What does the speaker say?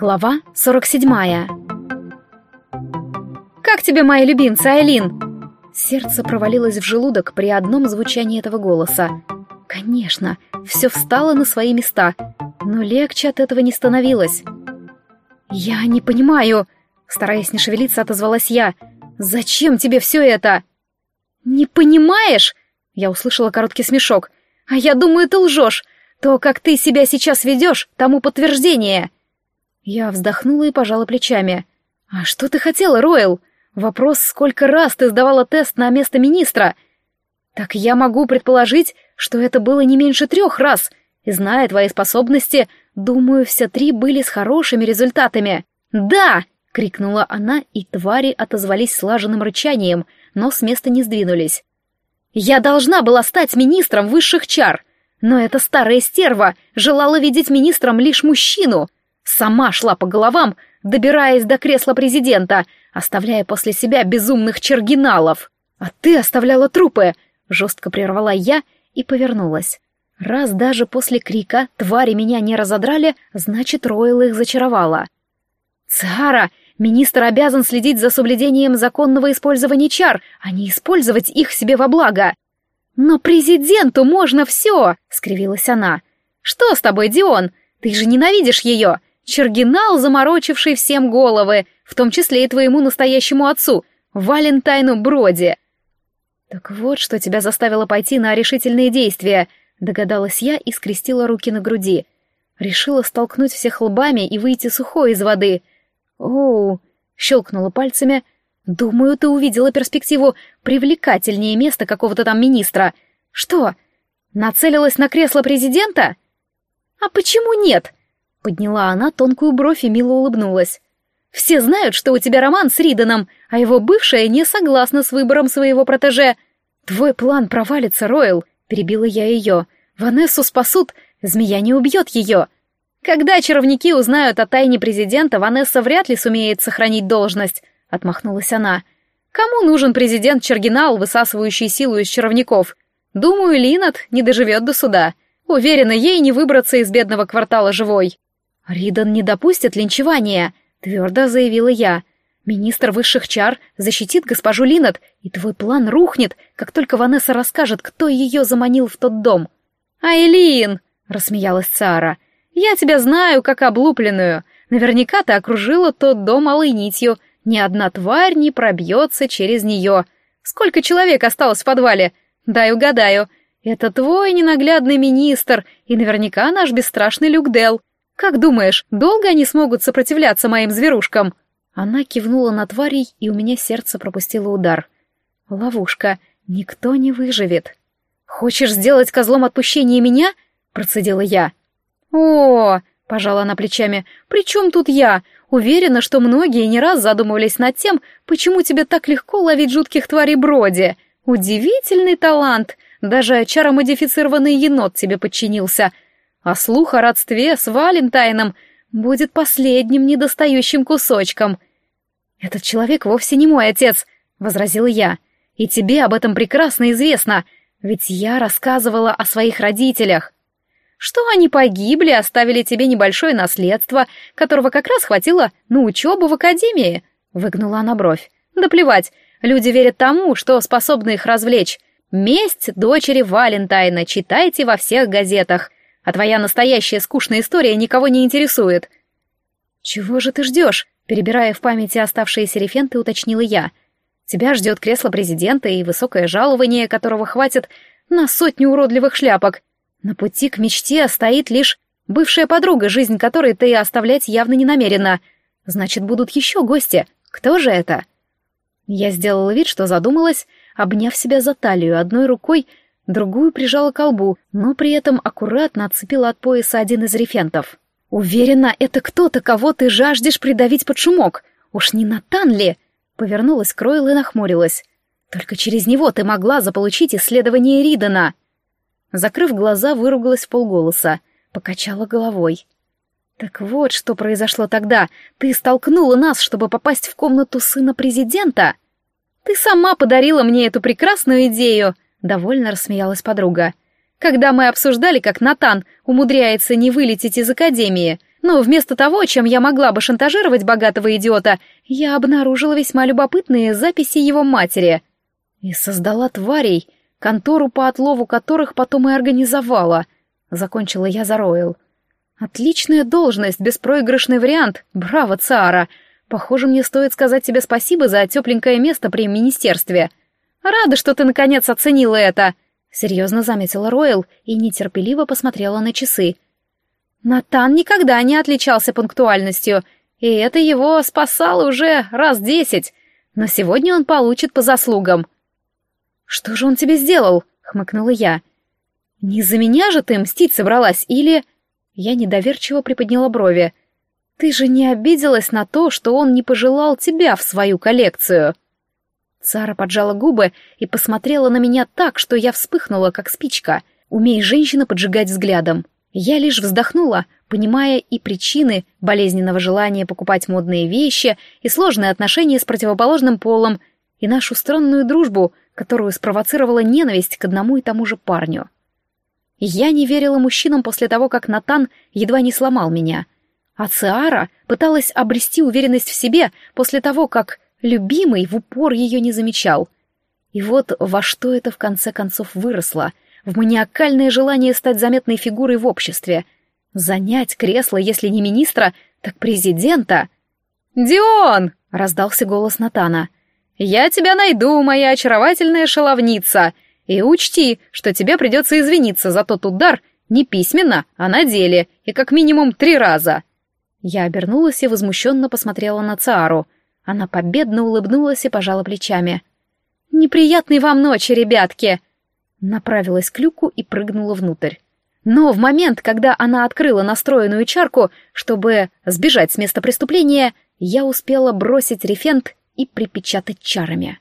Глава 47 «Как тебе, мои любимцы, Айлин?» Сердце провалилось в желудок при одном звучании этого голоса. Конечно, все встало на свои места, но легче от этого не становилось. «Я не понимаю», — стараясь не шевелиться, отозвалась я. «Зачем тебе все это?» «Не понимаешь?» — я услышала короткий смешок. «А я думаю, ты лжешь. То, как ты себя сейчас ведешь, тому подтверждение». Я вздохнула и пожала плечами. «А что ты хотела, Ройл? Вопрос, сколько раз ты сдавала тест на место министра?» «Так я могу предположить, что это было не меньше трех раз, и, зная твои способности, думаю, все три были с хорошими результатами». «Да!» — крикнула она, и твари отозвались слаженным рычанием, но с места не сдвинулись. «Я должна была стать министром высших чар, но эта старая стерва желала видеть министром лишь мужчину!» Сама шла по головам, добираясь до кресла президента, оставляя после себя безумных чергиналов. А ты оставляла трупы, жестко прервала я и повернулась. Раз даже после крика твари меня не разодрали, значит, Ройл их зачаровала. «Цара, министр обязан следить за соблюдением законного использования чар, а не использовать их себе во благо». «Но президенту можно все!» — скривилась она. «Что с тобой, Дион? Ты же ненавидишь ее! Чергинал, заморочивший всем головы, в том числе и твоему настоящему отцу, Валентайну Броди. Так вот, что тебя заставило пойти на решительные действия, догадалась я и скрестила руки на груди. Решила столкнуть всех лбами и выйти сухой из воды. Оу, щелкнула пальцами. Думаю, ты увидела перспективу привлекательнее места какого-то там министра. Что, нацелилась на кресло президента? А почему нет? Подняла она тонкую бровь и мило улыбнулась. «Все знают, что у тебя роман с Риданом, а его бывшая не согласна с выбором своего протеже. Твой план провалится, Ройл», — перебила я ее. «Ванессу спасут, змея не убьет ее». «Когда чаровники узнают о тайне президента, Ванесса вряд ли сумеет сохранить должность», — отмахнулась она. «Кому нужен президент-чергинал, высасывающий силу из чаровников? Думаю, Линат не доживет до суда. Уверена, ей не выбраться из бедного квартала живой». «Ридан не допустит линчевания», — твердо заявила я. «Министр высших чар защитит госпожу Линнет, и твой план рухнет, как только Ванесса расскажет, кто ее заманил в тот дом». «Айлин!» — рассмеялась Цара. «Я тебя знаю, как облупленную. Наверняка ты окружила тот дом алой нитью. Ни одна тварь не пробьется через нее. Сколько человек осталось в подвале? Дай угадаю. Это твой ненаглядный министр и наверняка наш бесстрашный Люкдел. Как думаешь, долго они смогут сопротивляться моим зверушкам?» Она кивнула на тварей, и у меня сердце пропустило удар. «Ловушка. Никто не выживет». «Хочешь сделать козлом отпущения меня?» — процедила я. «О!» — пожала она плечами. «При чем тут я? Уверена, что многие не раз задумывались над тем, почему тебе так легко ловить жутких тварей Броди. Удивительный талант! Даже чаромодифицированный енот тебе подчинился а слух о родстве с Валентайном будет последним недостающим кусочком. «Этот человек вовсе не мой отец», — возразила я. «И тебе об этом прекрасно известно, ведь я рассказывала о своих родителях. Что они погибли, оставили тебе небольшое наследство, которого как раз хватило на учебу в академии», — выгнула она бровь. «Да плевать, люди верят тому, что способны их развлечь. Месть дочери Валентайна читайте во всех газетах а твоя настоящая скучная история никого не интересует». «Чего же ты ждешь?» — перебирая в памяти оставшиеся рефенты, уточнила я. «Тебя ждет кресло президента и высокое жалование, которого хватит на сотню уродливых шляпок. На пути к мечте стоит лишь бывшая подруга, жизнь которой ты оставлять явно не намерена. Значит, будут еще гости. Кто же это?» Я сделала вид, что задумалась, обняв себя за талию одной рукой, другую прижала к колбу, но при этом аккуратно отцепила от пояса один из рефентов. «Уверена, это кто-то, кого ты жаждешь придавить под шумок. Уж не Натан ли?» Повернулась к Ройл и нахмурилась. «Только через него ты могла заполучить исследование Ридана». Закрыв глаза, выругалась в полголоса, покачала головой. «Так вот, что произошло тогда. Ты столкнула нас, чтобы попасть в комнату сына президента. Ты сама подарила мне эту прекрасную идею», Довольно рассмеялась подруга. Когда мы обсуждали, как Натан умудряется не вылететь из академии, Но вместо того, чем я могла бы шантажировать богатого идиота, я обнаружила весьма любопытные записи его матери. И создала тварей, контору по отлову которых потом и организовала. Закончила я за Ройл. Отличная должность, беспроигрышный вариант. Браво, Цара. Похоже, мне стоит сказать тебе спасибо за тепленькое место при министерстве. Рада, что ты наконец оценила это. Серьезно заметила Ройл и нетерпеливо посмотрела на часы. Натан никогда не отличался пунктуальностью, и это его спасало уже раз десять. Но сегодня он получит по заслугам. «Что же он тебе сделал?» — хмыкнула я. «Не за меня же ты мстить собралась, или...» Я недоверчиво приподняла брови. «Ты же не обиделась на то, что он не пожелал тебя в свою коллекцию?» Сара поджала губы и посмотрела на меня так, что я вспыхнула, как спичка. Умей женщина поджигать взглядом. Я лишь вздохнула, понимая и причины болезненного желания покупать модные вещи, и сложные отношения с противоположным полом, и нашу странную дружбу, которую спровоцировала ненависть к одному и тому же парню. Я не верила мужчинам после того, как Натан едва не сломал меня. А Циара пыталась обрести уверенность в себе после того, как любимый в упор ее не замечал. И вот во что это в конце концов выросло — в маниакальное желание стать заметной фигурой в обществе. Занять кресло, если не министра, так президента. «Дион!» — раздался голос Натана. «Я тебя найду, моя очаровательная шаловница, и учти, что тебе придется извиниться за тот удар не письменно, а на деле, и как минимум три раза». Я обернулась и возмущенно посмотрела на Цаару. Она победно улыбнулась и пожала плечами. «Неприятной вам ночи, ребятки!» Направилась к люку и прыгнула внутрь. Но в момент, когда она открыла настроенную чарку, чтобы сбежать с места преступления, я успела бросить рефент и припечатать чарами.